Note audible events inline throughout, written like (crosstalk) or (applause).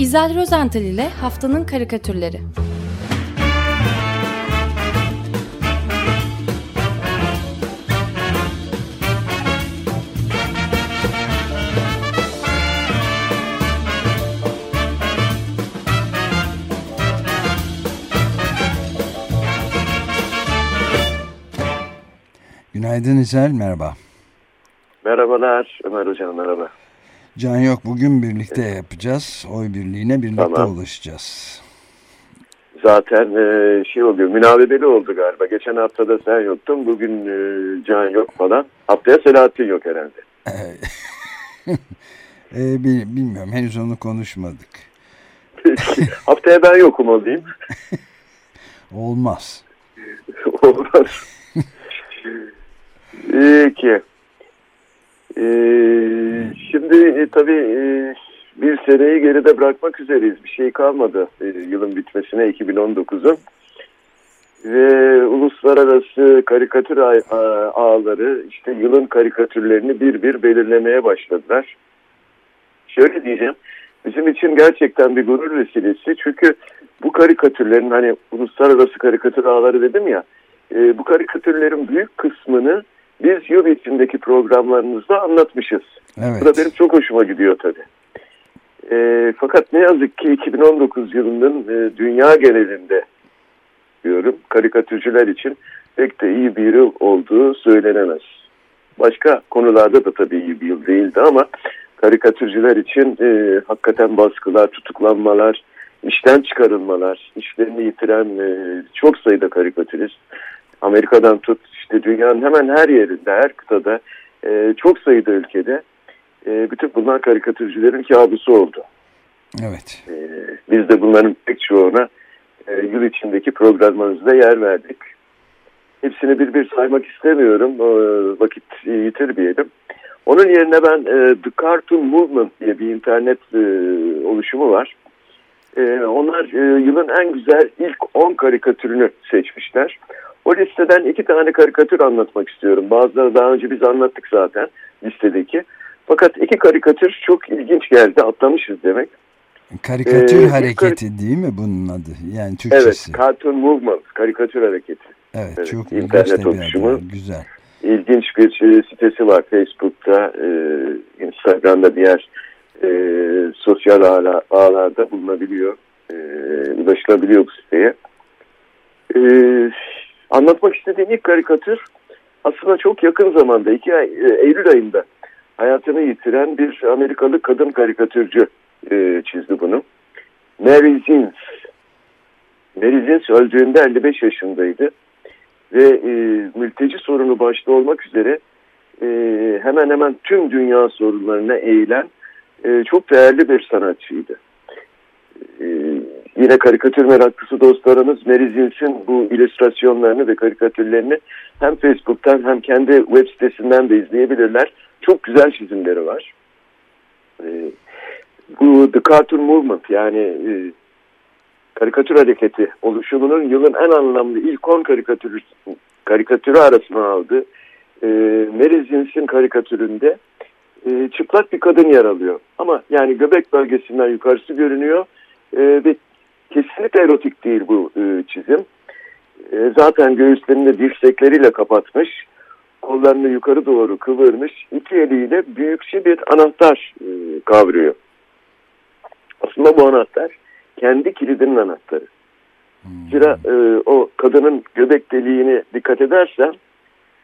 İzel Rozental ile Haftanın Karikatürleri Günaydın İzel, merhaba. Merhabalar Ömer Hocam, merhaba. Can yok, bugün birlikte yapacağız. Oy birliğine birlikte Tamam. ulaşacağız. Zaten e, şey oluyor, münavebeli oldu galiba. Geçen hafta da sen yoktun, bugün e, Can yok falan. Haftaya Selahattin yok herhalde. (laughs) Bil- bilmiyorum, henüz onu konuşmadık. Peki, Haftaya ben yokum olayım. (laughs) Olmaz. Olmaz. (laughs) Peki. Ee, şimdi e, tabii e, bir seneyi geride bırakmak üzereyiz. Bir şey kalmadı e, yılın bitmesine 2019'un. Ve uluslararası karikatür ağ- ağ- ağları işte yılın karikatürlerini bir bir belirlemeye başladılar. Şöyle diyeceğim. Bizim için gerçekten bir gurur vesilesi. Çünkü bu karikatürlerin hani uluslararası karikatür ağları dedim ya. bu karikatürlerin büyük kısmını biz yıl içindeki programlarımızda anlatmışız. Bu da Evet, benim çok hoşuma gidiyor tabii. E, fakat ne yazık ki 2019 yılının e, dünya genelinde diyorum karikatürcüler için pek de iyi bir yıl olduğu söylenemez. Başka konularda da tabii iyi bir yıl değildi ama karikatürcüler için e, hakikaten baskılar, tutuklanmalar, işten çıkarılmalar, işlerini yitiren e, çok sayıda karikatürist, Amerika'dan tut işte dünyanın hemen her yerinde, her kıtada, e, çok sayıda ülkede e, bütün bunlar karikatürcülerin kabusu oldu. evet. E, biz de bunların pek çoğuna e, yıl içindeki programlarımızda yer verdik. Hepsini bir bir saymak istemiyorum. E, vakit yitirmeyelim. Onun yerine ben e, The Cartoon Movement diye bir internet e, oluşumu var. E, onlar e, yılın en güzel ilk 10 karikatürünü seçmişler. O listeden iki tane karikatür anlatmak istiyorum. Bazıları daha önce biz anlattık zaten listedeki. Fakat iki karikatür çok ilginç geldi. Atlamışız demek. Karikatür Ee, hareketi değil mi bunun adı? Yani Evet, Türkçesi. Cartoon Movement, karikatür hareketi. Evet, evet, çok internet oluşumu. Güzel. İlginç bir e, sitesi var Facebook'ta, e, Instagram'da diğer e, sosyal ağla, ağlarda bulunabiliyor, e, ulaşılabiliyor bu siteye. E, anlatmak istediğim ilk karikatür aslında çok yakın zamanda, iki ay, e, Eylül ayında hayatını yitiren bir Amerikalı kadın karikatürcü e, çizdi bunu. Mary Zins. Mary Zins öldüğünde 55 yaşındaydı ve e, mülteci sorunu başta olmak üzere e, hemen hemen tüm dünya sorunlarına eğilen e, çok değerli bir sanatçıydı. E, yine karikatür meraklısı dostlarımız Mary Zins'in bu illüstrasyonlarını ve karikatürlerini hem Facebook'tan hem kendi web sitesinden de izleyebilirler. Çok güzel çizimleri var. E, bu The Cartoon Movement yani e, karikatür hareketi oluşumunun yılın en anlamlı ilk 10 karikatürü, karikatürü arasına aldı. E, Mary Zins'in karikatüründe e, çıplak bir kadın yer alıyor. Ama yani göbek bölgesinden yukarısı görünüyor e, ve kesinlikle erotik değil bu e, çizim. E, zaten göğüslerini dirsekleriyle kapatmış, kollarını yukarı doğru kıvırmış, iki eliyle büyükçe bir anahtar e, kavruyor. Aslında bu anahtar kendi kilidinin anahtarı. Zira e, o kadının göbek deliğini dikkat edersen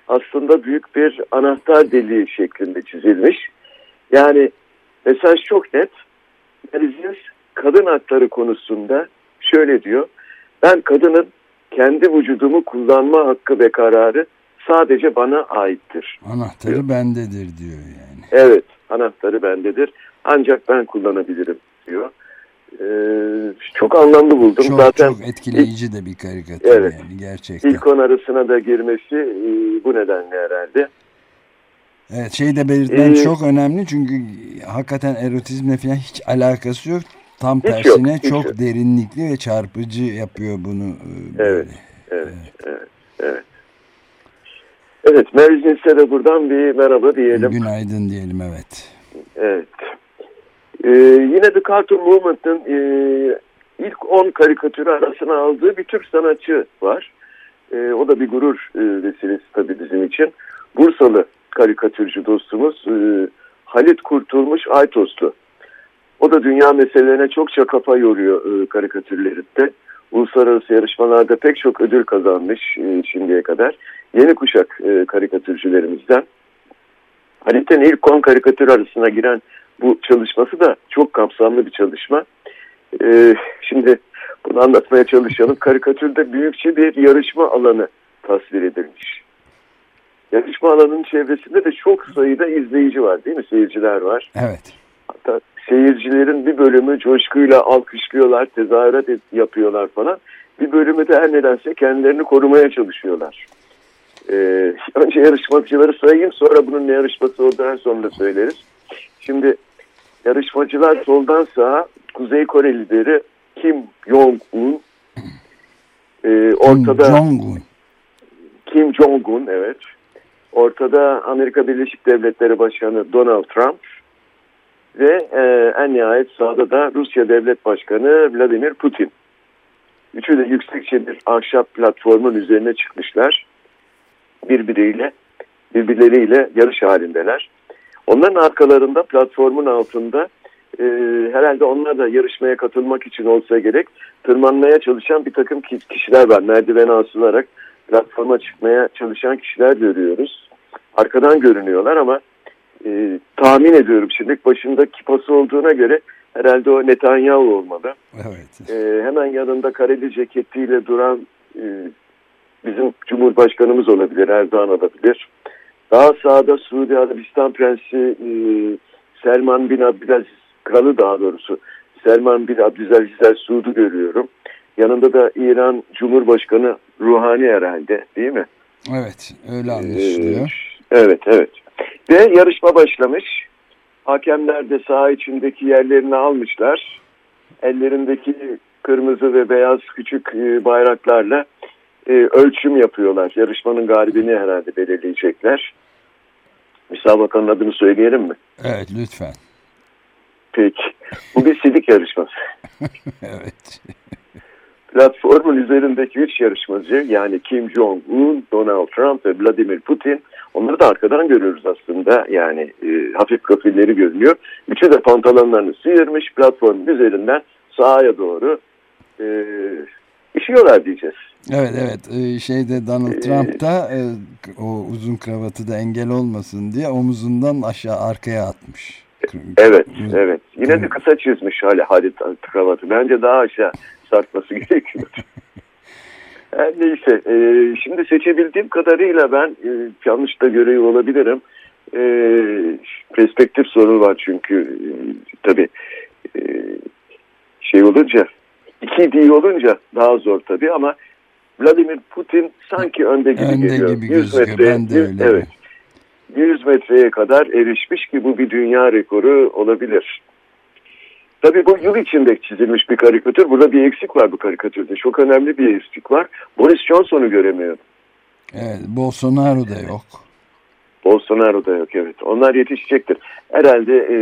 aslında büyük bir anahtar deliği şeklinde çizilmiş. Yani mesaj çok net. Merizins kadın hakları konusunda şöyle diyor. Ben kadının kendi vücudumu kullanma hakkı ve kararı sadece bana aittir. Anahtarı Diyor. bendedir diyor yani. Evet anahtarı bendedir ancak ben kullanabilirim diyor. Ee, çok anlamlı buldum. Çok Zaten çok etkileyici de bir karikatür Evet. yani gerçekten. ilk on arasına da girmesi e, bu nedenle herhalde. Evet şey de belirtmen Ee, çok önemli çünkü hakikaten erotizmle falan hiç alakası yok. Tam Hiç yok, tersine hiç çok yok. derinlikli ve çarpıcı yapıyor bunu. e. Evet. Evet, evet, evet. Evet, Mary Zins'e de buradan bir merhaba diyelim. Günaydın diyelim evet. Evet. E, yine The Cartoon Movement'ın e, ilk 10 karikatürü arasına aldığı bir Türk sanatçı var. E, o da bir gurur e, vesilesi tabii bizim için. Bursalı karikatürcü dostumuz e, Halit Kurtulmuş Aytoslu. O da dünya meselelerine çokça kafa yoruyor e, karikatürlerinde. Uluslararası yarışmalarda pek çok ödül kazanmış e, şimdiye kadar. Yeni kuşak e, karikatürcülerimizden. Halit'in ilk 10 karikatür arasına giren bu çalışması da çok kapsamlı bir çalışma. E, şimdi bunu anlatmaya çalışalım. Karikatürde büyükçe bir yarışma alanı tasvir edilmiş. Yarışma alanının çevresinde de çok sayıda izleyici var değil mi? Seyirciler var. Evet. Hatta seyircilerin bir bölümü coşkuyla alkışlıyorlar, tezahürat yapıyorlar falan. Bir bölümü de her nedense kendilerini korumaya çalışıyorlar. Ee, (laughs) önce yarışmacıları sayayım sonra bunun ne yarışması olduğunu sonra söyleriz. Şimdi yarışmacılar soldan sağa Kuzey Kore lideri Kim Jong-un ee, ortada Kim Jong-un. Kim Jong-un evet. Ortada Amerika Birleşik Devletleri Başkanı Donald Trump ve e, en nihayet sağda da Rusya Devlet Başkanı Vladimir Putin. Üçü de yüksekçe bir ahşap platformun üzerine çıkmışlar. Birbiriyle, birbirleriyle yarış halindeler. Onların arkalarında platformun altında e, herhalde onlar da yarışmaya katılmak için olsa gerek tırmanmaya çalışan bir takım kişiler var. Merdivene asılarak platforma çıkmaya çalışan kişiler görüyoruz. Arkadan görünüyorlar ama e, tahmin ediyorum şimdi başında kipası olduğuna göre herhalde o Netanyahu olmalı. Evet. E, hemen yanında kareli ceketiyle duran e, bizim Cumhurbaşkanımız olabilir, Erdoğan olabilir. Daha sağda Suudi Arabistan Prensi e, Selman bin Abdülaziz, kralı daha doğrusu Selman bin Abdülaziz El Suud'u görüyorum. Yanında da İran Cumhurbaşkanı Ruhani herhalde değil mi? Evet öyle anlaşılıyor. Ee, evet evet. Ve yarışma başlamış. Hakemler de saha içindeki yerlerini almışlar. Ellerindeki kırmızı ve beyaz küçük bayraklarla e, ölçüm yapıyorlar. Yarışmanın galibini herhalde belirleyecekler. Müsabakanın adını söyleyelim mi? Evet lütfen. Peki. Bu bir silik yarışması. (laughs) evet. Platformun üzerindeki üç yarışmacı yani Kim Jong-un, Donald Trump ve Vladimir Putin onları da arkadan görüyoruz aslında. Yani e, hafif profilleri görünüyor. Üçü de pantolonlarını sıyırmış platformun üzerinden sahaya doğru e, işiyorlar diyeceğiz. Evet evet ee, şeyde Donald Trump da e, o uzun kravatı da engel olmasın diye omuzundan aşağı arkaya atmış. Evet evet yine de kısa çizmiş hali Halit kravatı bence daha aşağı sarkması (laughs) gerekiyor. Her neyse e, şimdi seçebildiğim kadarıyla ben e, yanlış da görüyor olabilirim. E, perspektif sorunu var çünkü e, tabii e, şey olunca iki değil olunca daha zor tabii ama Vladimir Putin sanki önde gibi önde geliyor. Gibi 100 metre, ben de öyle. Evet. 100 metreye kadar erişmiş ki bu bir dünya rekoru olabilir. Tabii bu yıl içinde çizilmiş bir karikatür. Burada bir eksik var bu karikatürde. Çok önemli bir eksik var. Boris Johnson'u göremiyorum. Evet, Bolsonaro da yok. Bolsonaro da yok evet. Onlar yetişecektir. Herhalde e,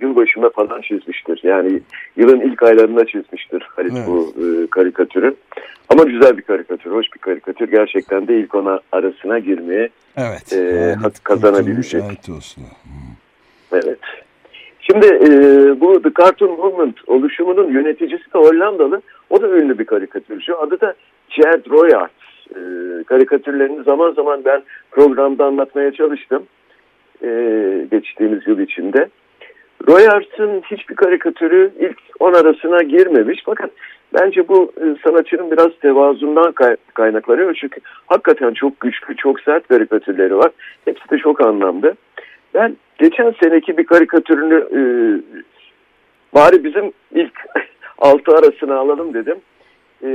yıl başında falan çizmiştir. Yani yılın ilk aylarında çizmiştir Halit evet. bu e, karikatürü. Ama güzel bir karikatür, hoş bir karikatür. Gerçekten de ilk ona arasına girmeye evet, e, kazanabilecek. olsun. Evet. Şimdi e, bu The Cartoon Movement oluşumunun yöneticisi de Hollandalı. O da ünlü bir karikatürcü. Adı da Chad Royart. E, karikatürlerini zaman zaman ben programda anlatmaya çalıştım. E, geçtiğimiz yıl içinde. Royart'ın hiçbir karikatürü ilk on arasına girmemiş. Fakat bence bu e, sanatçının biraz tevazundan kay kaynaklanıyor. Çünkü hakikaten çok güçlü, çok sert karikatürleri var. Hepsi de çok anlamlı. Ben geçen seneki bir karikatürünü e, bari bizim ilk (laughs) altı arasına alalım dedim. E,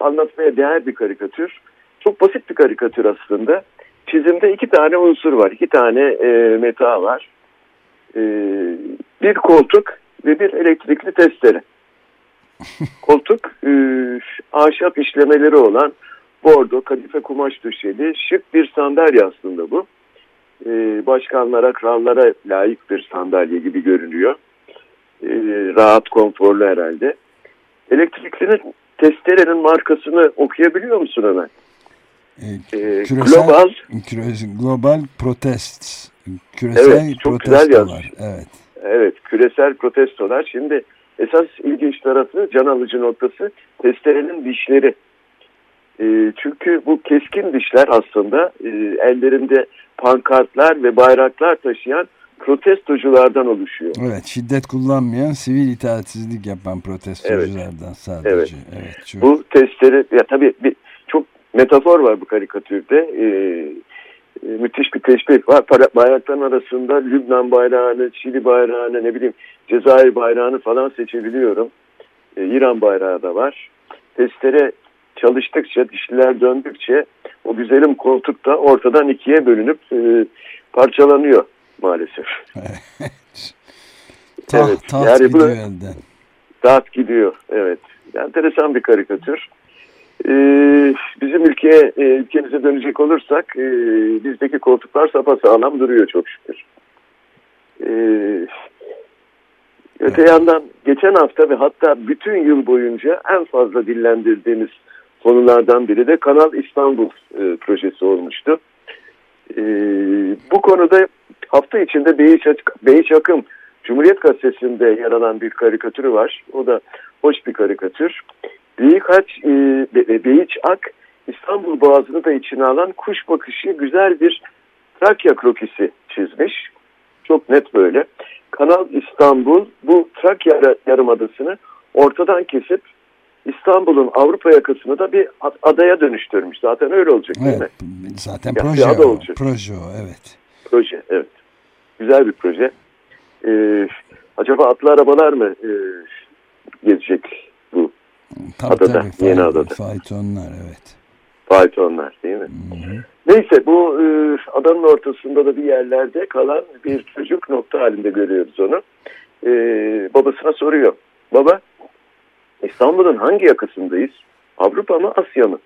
anlatmaya değer bir karikatür. Çok basit bir karikatür aslında. Çizimde iki tane unsur var. iki tane e, meta var. E, bir koltuk ve bir elektrikli testere. (laughs) koltuk e, ahşap işlemeleri olan bordo, kadife kumaş döşeli şık bir sandalye aslında bu. E, başkanlara, krallara layık bir sandalye gibi görünüyor. E, rahat, konforlu herhalde. Elektrikli testerenin markasını okuyabiliyor musun hemen? E, E, küresel, global, küresel, global protests. Küresel Evet, çok güzel protestolar. yazmış. Evet. evet küresel protestolar. Şimdi esas ilginç tarafı, can alıcı noktası testerenin dişleri. E, çünkü bu keskin dişler aslında e, ellerinde pankartlar ve bayraklar taşıyan protestoculardan oluşuyor. Evet, şiddet kullanmayan, sivil itaatsizlik yapan protestoculardan sadece. Evet. Evet. çok- Bu testleri ya tabii bir, çok metafor var bu karikatürde. Ee, e, müthiş bir teşbih var. Bayrakların arasında Lübnan bayrağını, Çili bayrağını, ne bileyim Cezayir bayrağını falan seçebiliyorum. Ee, İran bayrağı da var. Testere çalıştıkça, dişliler döndükçe o güzelim koltuk da ortadan ikiye bölünüp e, parçalanıyor maalesef. (laughs) taht, evet, taht yani bu- gidiyor elden. Dağıt gidiyor. Evet. Enteresan bir karikatür. Ee, bizim ülkeye, e, ülkemize dönecek olursak e, bizdeki koltuklar sapasağlam duruyor çok şükür. Ee, öte yandan geçen hafta ve hatta bütün yıl boyunca en fazla dillendirdiğimiz konulardan biri de Kanal İstanbul e, projesi olmuştu. Ee, bu konuda hafta içinde Beyiç, Beyiç Akım Cumhuriyet Gazetesi'nde yer alan bir karikatürü var. O da hoş bir karikatür. Birkaç e, Be- Beyiç Ak İstanbul Boğazı'nı da içine alan kuş bakışı güzel bir Trakya krokisi çizmiş. Çok net böyle. Kanal İstanbul bu Trakya Yarımadası'nı ortadan kesip İstanbul'un Avrupa yakasını da bir ad- adaya dönüştürmüş. Zaten öyle olacak değil mi? Evet, zaten Ya, proje ada olacak. Proje o, evet. Proje, evet. Güzel bir proje. Ee, acaba atlı arabalar mı e, gezecek bu Tabii, Adada, tabii, yeni adada. Faytonlar, evet. faytonlar değil mi? Hı hı. Neyse bu e, adanın ortasında da bir yerlerde kalan bir çocuk nokta halinde görüyoruz onu. E, babasına soruyor. Baba İstanbul'un hangi yakasındayız? Avrupa mı Asya mı?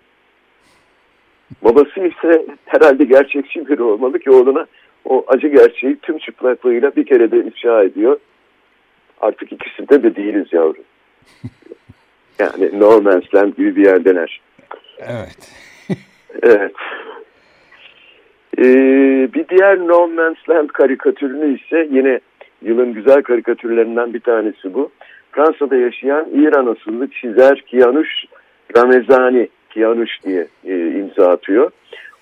Babası ise herhalde gerçekçi biri olmalı ki oğluna o acı gerçeği tüm çıplaklığıyla bir kere de ifşa ediyor. Artık ikisinde de değiliz yavrum. (laughs) Yani no man's land gibi bir yerdeler. Evet. (laughs) Evet. Ee, bir diğer No Man's Land karikatürünü ise yine yılın güzel karikatürlerinden bir tanesi bu. Fransa'da yaşayan İran asıllı çizer Kianush Ramezani, Kianush diye e, imza atıyor.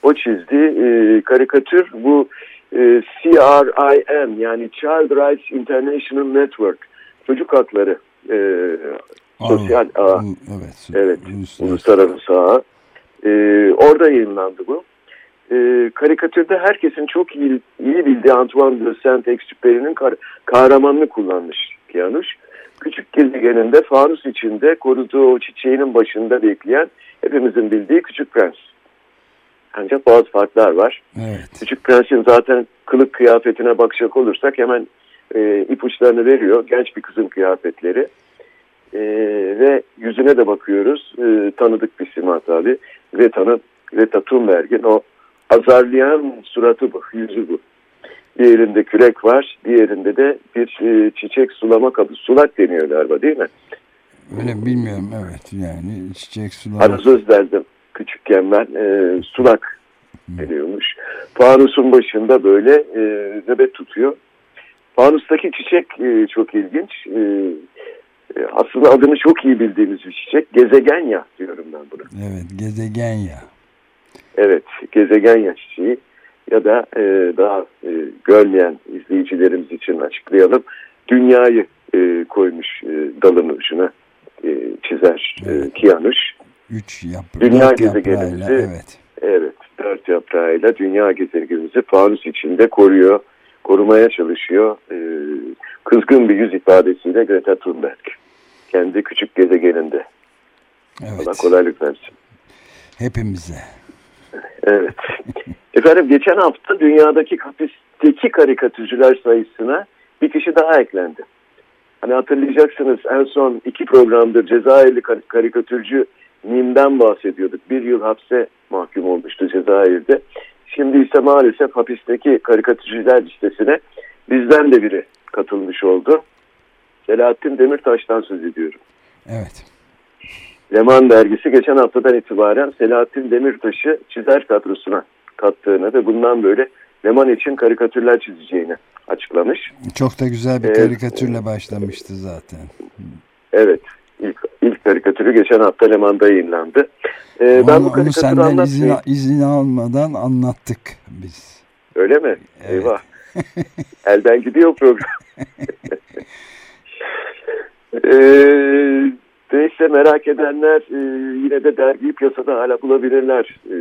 O çizdi. E, karikatür bu e, CRIM yani Child Rights International Network çocuk hakları e, sosyal ağ. Evet. Evet, uluslararası. ağ. Ee, orada yayınlandı bu. Ee, karikatürde herkesin çok iyi, iyi bildiği Antoine de Saint-Exupéry'nin kar, kahramanını kullanmış Piyanuş. Küçük gezegeninde fanus içinde koruduğu o çiçeğinin başında bekleyen hepimizin bildiği Küçük Prens. Ancak bazı farklar var. Evet. Küçük Prens'in zaten kılık kıyafetine bakacak olursak hemen e, ipuçlarını veriyor. Genç bir kızın kıyafetleri. E, ve yüzüne de bakıyoruz. E, tanıdık bir sima tabi. Greta, Greta Thunberg'in o azarlayan suratı bu, yüzü bu. Bir elinde kürek var, diğerinde de bir e, çiçek sulama kabı. Sulak deniyor galiba değil mi? Öyle bilmiyorum evet yani çiçek sulama. Arazöz derdim küçükken ben. E, sulak deniyormuş. Fanusun başında böyle e, nöbet tutuyor. Fanustaki çiçek e, çok ilginç. E, e, aslında adını çok iyi bildiğimiz bir çiçek. Gezegen ya diyorum ben buna. Evet gezegen ya. Evet, gezegen ya çiçeği ya da e, daha e, görmeyen izleyicilerimiz için açıklayalım. Dünyayı e, koymuş e, dalın ucuna e, çizer e, Evet. Kianuş. Üç yapı. Dünya gezegenimizi- Evet. Evet, dört yaprağıyla dünya gezegenimizi fanus içinde koruyor, korumaya çalışıyor. E, kızgın bir yüz ifadesiyle Greta Thunberg. Kendi küçük gezegeninde. Allah Evet. kolaylık versin. Hepimize. Evet. Efendim geçen hafta dünyadaki hapisteki karikatürcüler sayısına bir kişi daha eklendi. Hani hatırlayacaksınız en son iki programdır Cezayirli kar- karikatürcü Nim'den bahsediyorduk. Bir yıl hapse mahkum olmuştu Cezayir'de. Şimdi ise maalesef hapisteki karikatürcüler listesine bizden de biri katılmış oldu. Selahattin Demirtaş'tan söz ediyorum. Evet. Leman dergisi geçen haftadan itibaren Selahattin Demirtaş'ı çizer kadrosuna kattığını ve bundan böyle Leman için karikatürler çizeceğini açıklamış. Çok da güzel bir Evet. karikatürle başlamıştı zaten. Evet, ilk, ilk karikatürü geçen hafta Leman'da yayınlandı. Ee, onu, ben bu karikatürü senden izin, izin almadan anlattık biz. Öyle mi? Evet. Eyvah. (laughs) Elden gidiyor program. (laughs) ee, neyse merak edenler e, yine de dergiyi piyasada hala bulabilirler. Ee,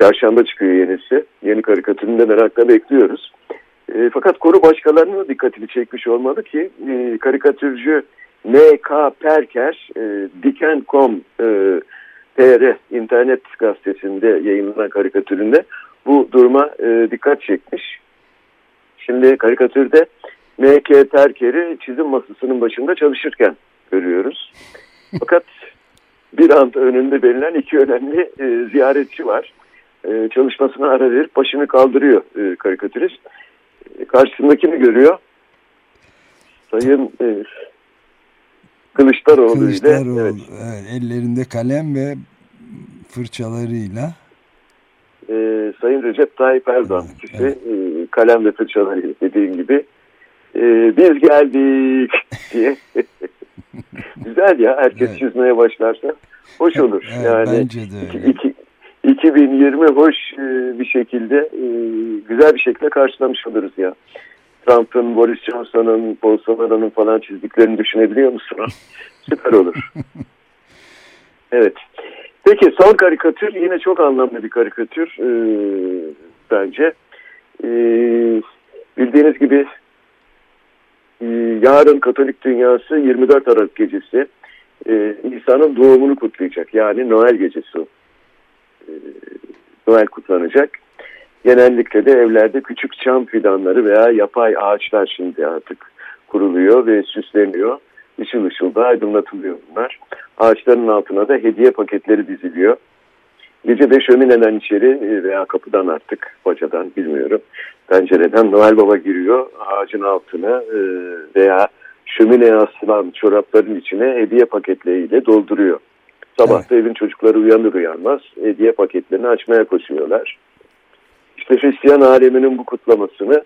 çarşamba çıkıyor yenisi. Yeni karikatürünü de merakla bekliyoruz. E, fakat konu başkalarının da dikkatini çekmiş olmalı ki e, karikatürcü N.K. Perker e, Diken.com e, TR internet gazetesinde yayınlanan karikatüründe bu duruma e, dikkat çekmiş. Şimdi karikatürde M.K. Perker'i çizim masasının başında çalışırken görüyoruz. Fakat bir anda önünde belirlen iki önemli e, ziyaretçi var. E, çalışmasına ara verip başını kaldırıyor e, karikatürist. E, karşısındakini görüyor. Sayın e, Kılıçdaroğlu, Kılıçdaroğlu ile evet, evet, ellerinde kalem ve fırçalarıyla e, Sayın Recep Tayyip Erdoğan Evet, ikisi e, kalem ve fırçalarıyla dediğim gibi e, biz geldik (laughs) diye güzel ya herkes Evet. çizmeye başlarsa hoş olur. Evet, yani bence de iki- öyle. iki- 2020 hoş e, bir şekilde e, güzel bir şekilde karşılamış oluruz ya. Trump'ın, Boris Johnson'ın, Bolsonaro'nun falan çizdiklerini düşünebiliyor musun? (laughs) Süper olur. evet. Peki son karikatür yine çok anlamlı bir karikatür e, bence. E, bildiğiniz gibi e, yarın Katolik dünyası 24 Aralık gecesi e, İsa'nın doğumunu kutlayacak. Yani Noel gecesi. E, Noel kutlanacak. Genellikle de evlerde küçük çam fidanları veya yapay ağaçlar şimdi artık kuruluyor ve süsleniyor. Işıl ışıl da aydınlatılıyor bunlar. Ağaçların altına da hediye paketleri diziliyor. Gece de şömineden içeri e, veya kapıdan artık bacadan bilmiyorum. Pencereden Noel Baba giriyor ağacın altına e, veya şömineye asılan çorapların içine hediye paketleriyle dolduruyor. Sabah da evin çocukları uyanır uyanmaz hediye paketlerini açmaya koşuyorlar. İşte Hristiyan aleminin bu kutlamasını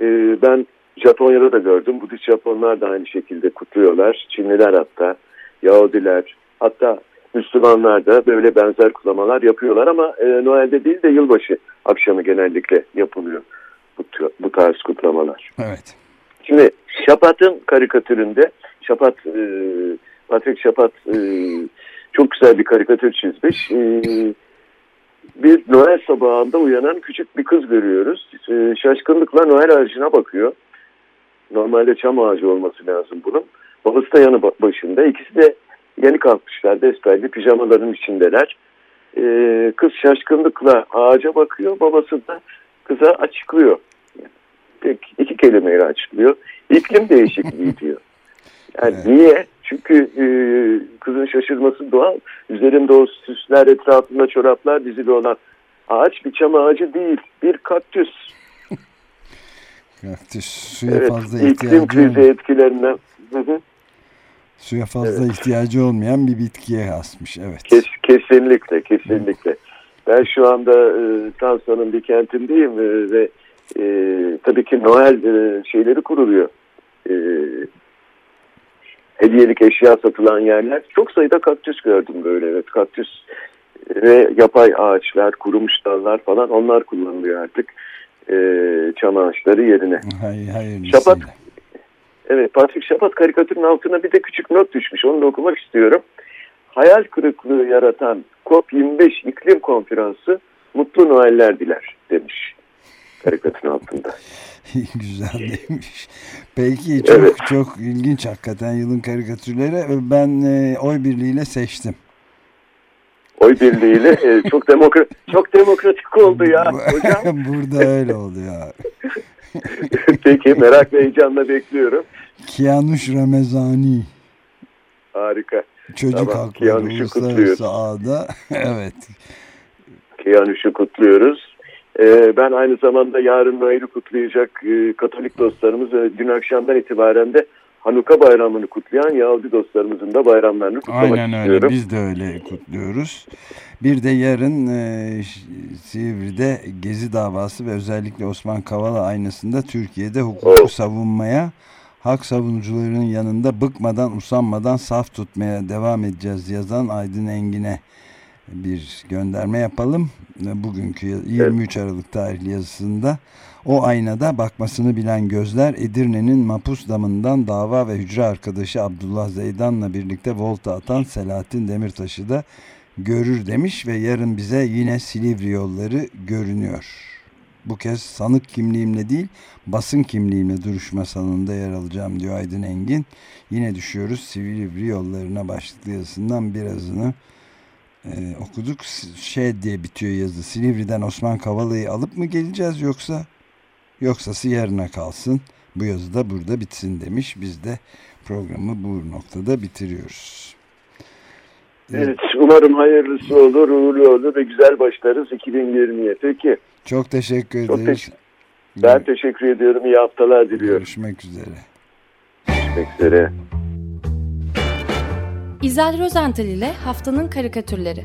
e, ben Japonya'da da gördüm. Budist Japonlar da aynı şekilde kutluyorlar. Çinliler hatta, Yahudiler, hatta Müslümanlar da böyle benzer kutlamalar yapıyorlar ama e, Noel'de değil de yılbaşı akşamı genellikle yapılıyor bu, bu tarz kutlamalar. Evet. Şimdi Şapat'ın karikatüründe Şapat, e, Patrick Şapat e, çok güzel bir karikatür çizmiş. E, bir Noel sabahında uyanan küçük bir kız görüyoruz. E, şaşkınlıkla Noel ağacına bakıyor. Normalde çam ağacı olması lazım bunun. Babası da yanı başında. İkisi de yeni kalkmışlar. Besbelli pijamaların içindeler. E, kız şaşkınlıkla ağaca bakıyor. Babası da kıza açıklıyor. Tek iki kelimeyle açıklıyor. İklim (laughs) değişikliği diyor. Yani Evet. niye? Çünkü e, kızın şaşırması doğal. Üzerinde o süsler etrafında çoraplar dizili olan ağaç bir çam ağacı değil. Bir kaktüs. (laughs) Kaktüs suya Evet, fazla iklim ihtiyacı krizi olmayan, etkilerinden. Hı hı. Suya fazla ihtiyacı olmayan bir bitkiye asmış. Evet. Kes, kesinlikle, kesinlikle. Ben şu anda e, Fransa'nın bir kentindeyim e, ve e, tabii ki Noel e, şeyleri kuruluyor. E, hediyelik eşya satılan yerler. Çok sayıda kaktüs gördüm böyle. Evet, kaktüs ve yapay ağaçlar, kurumuş dallar falan onlar kullanılıyor artık e, çam ağaçları yerine. Hayır, hayır. Şapat. Evet Patrick Şapat karikatürün altına bir de küçük not düşmüş. Onu da okumak istiyorum. Hayal kırıklığı yaratan COP25 iklim konferansı mutlu Noeller diler demiş karikatürün altında. (laughs) Güzel demiş. Peki çok Evet. çok ilginç hakikaten yılın karikatürleri. Ben e, oy birliğiyle seçtim. Oy birliğiyle e, çok demokrat çok demokratik oldu ya (laughs) hocam. Burada öyle oldu ya. (laughs) Peki merak ve heyecanla bekliyorum. Kianuş Ramezani. Harika. Çocuk Tamam, hakları uluslararası ağda. (laughs) evet. Kiyanuş'u kutluyoruz. E, ben aynı zamanda yarın Noel'i kutlayacak e, Katolik dostlarımız e, dün akşamdan itibaren de Hanuka bayramını kutlayan Yahudi dostlarımızın da bayramlarını kutlamak Aynen öyle. istiyorum. Biz de öyle kutluyoruz. Bir de yarın e, Silivri'de Gezi davası ve özellikle Osman Kavala aynasında Türkiye'de hukuku Oh. savunmaya, hak savunucularının yanında bıkmadan, usanmadan saf tutmaya devam edeceğiz yazan Aydın Engin'e bir gönderme yapalım. Bugünkü 23 Aralık tarihli yazısında o aynada bakmasını bilen gözler Edirne'nin Mapus damından dava ve hücre arkadaşı Abdullah Zeydan'la birlikte volta atan Selahattin Demirtaş'ı da görür demiş ve yarın bize yine Silivri yolları görünüyor. Bu kez sanık kimliğimle değil basın kimliğimle duruşma salonunda yer alacağım diyor Aydın Engin. Yine düşüyoruz Silivri yollarına başlıklı yazısından birazını e, okuduk. Şey diye bitiyor yazı. Silivri'den Osman Kavala'yı alıp mı geleceğiz yoksa yoksası yarına kalsın. Bu yazı da burada bitsin demiş. Biz de programı bu noktada bitiriyoruz. Evet, umarım hayırlısı olur, uğurlu olur ve güzel başlarız 2020'ye. Peki, Çok teşekkür Çok ederiz. ben teşekkür ediyorum. İyi haftalar diliyorum. Görüşmek üzere. Görüşmek üzere. İzel Rozental ile Haftanın Karikatürleri